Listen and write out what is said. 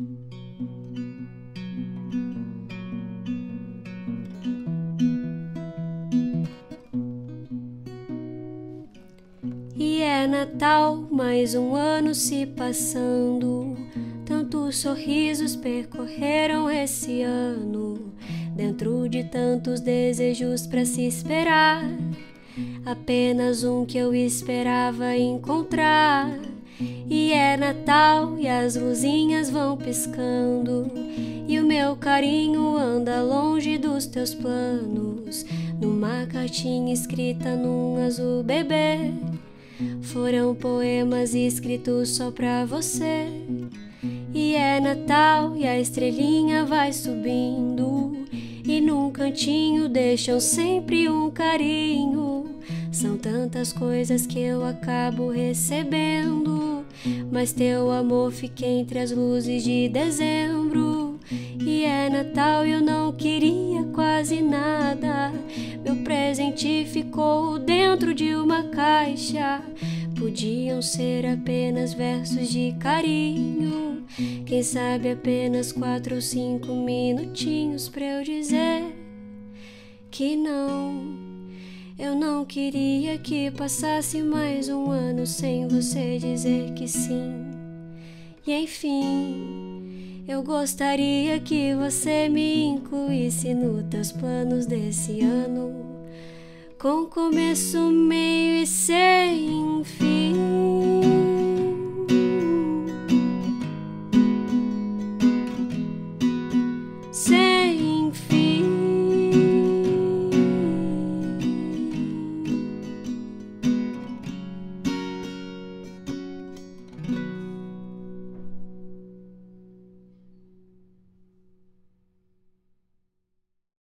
E é Natal, mais um ano se passando. Tantos sorrisos percorreram esse ano, dentro de tantos desejos para se esperar. Apenas um que eu esperava encontrar. E é Natal e as luzinhas vão piscando. E o meu carinho anda longe dos teus planos. Numa cartinha escrita num azul bebê. Foram poemas escritos só pra você. E é Natal e a estrelinha vai subindo. E num cantinho deixam sempre um carinho. São tantas coisas que eu acabo recebendo. Mas teu amor fica entre as luzes de dezembro. E é Natal e eu não queria quase nada. Meu presente ficou dentro de uma caixa. Podiam ser apenas versos de carinho. Quem sabe apenas quatro ou cinco minutinhos pra eu dizer que não. Queria que passasse mais um ano sem você dizer que sim. E enfim, eu gostaria que você me incluísse nos teus planos desse ano, com começo, meio e sem fim.